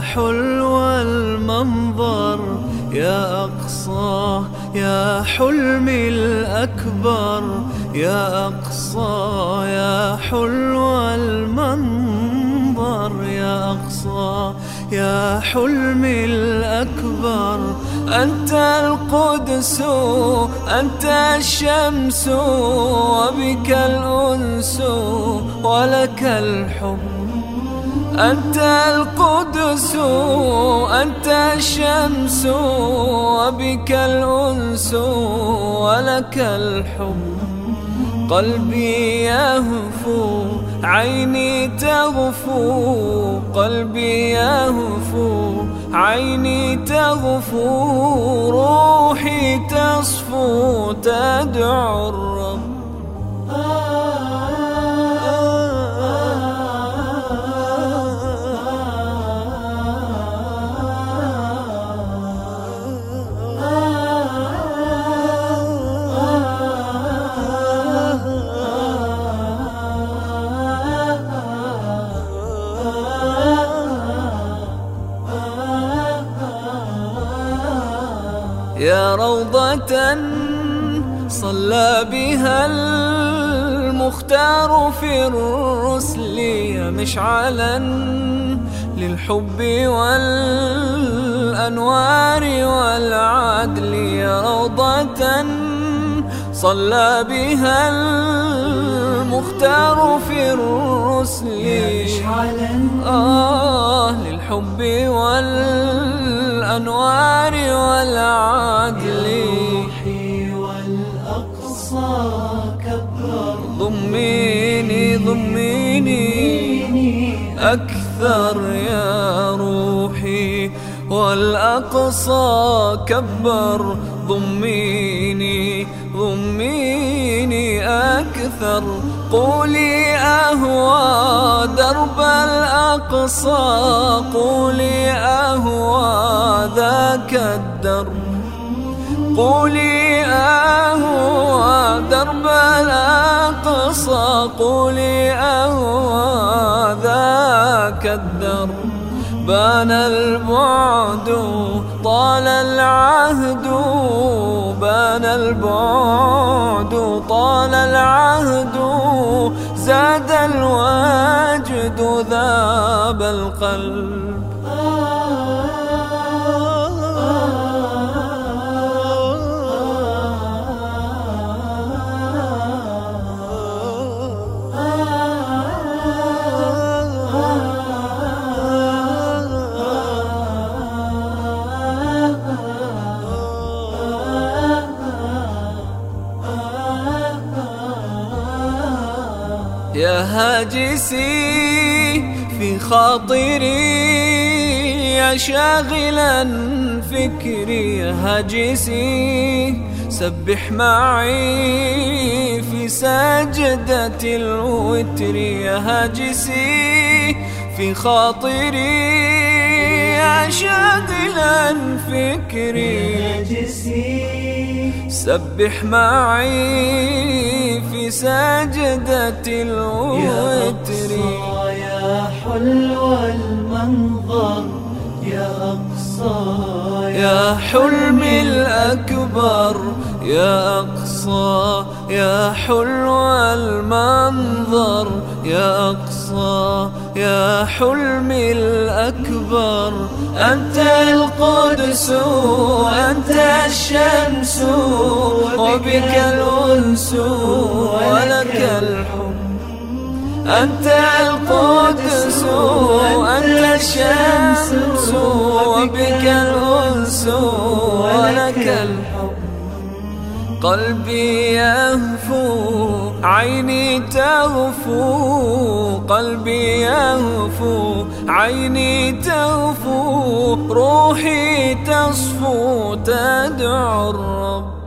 حلو المنظر. يا أقصى يا حلمي الأكبر. يا أقصى يا حلو المنظر. يا أقصى يا حلمي الأكبر. أنت القدس أنت الشمس وبك الأنس ولك الحب. أنت القدس أنت الشمس وبك الأنس ولك الحب قلبي يهفو عيني تغفو. قلبي يهفو عيني تغفو. روحي تصفو تدعو يا روضة صلى بها المختار في الرسل يا مشعلا للحب والأنوار والعدل يا روضة صلى بها المختار في الرسل يا مشعلا آه للحب والأنوار والعدل أكثر يا روحي والأقصى كبر ضميني ضميني أكثر. قولي أهوى درب الأقصى قولي أهوى ذاك الدرب. قولي أهوى درب الأقصى قولي أهوى ذاك الدرب بان البعد طال العهد بان البعد طال العهد. زاد الوجد ذاب القلب. يا هاجسي في خاطري يا شاغلا فكري يا هاجسي سبح معي في سجدة الوتر يا هاجسي في خاطري يا شاغلا فكري. نجسي سبح معي في سجدة يا الوتر أقصى يا حلو المنظر. يا أقصى يا حلمي الأكبر. يا أقصى يا حلو المنظر. يا أقصى يا حلمي الأكبر أنت القدس أنت الشمس وبك الأنس ولك الحب أنت القدس أنت الشمس وبك الأنس ولك الحب قلبي يهفو عيني تغفو قلبي يهفو عيني تغفو روحي تصفو تدعو الرب.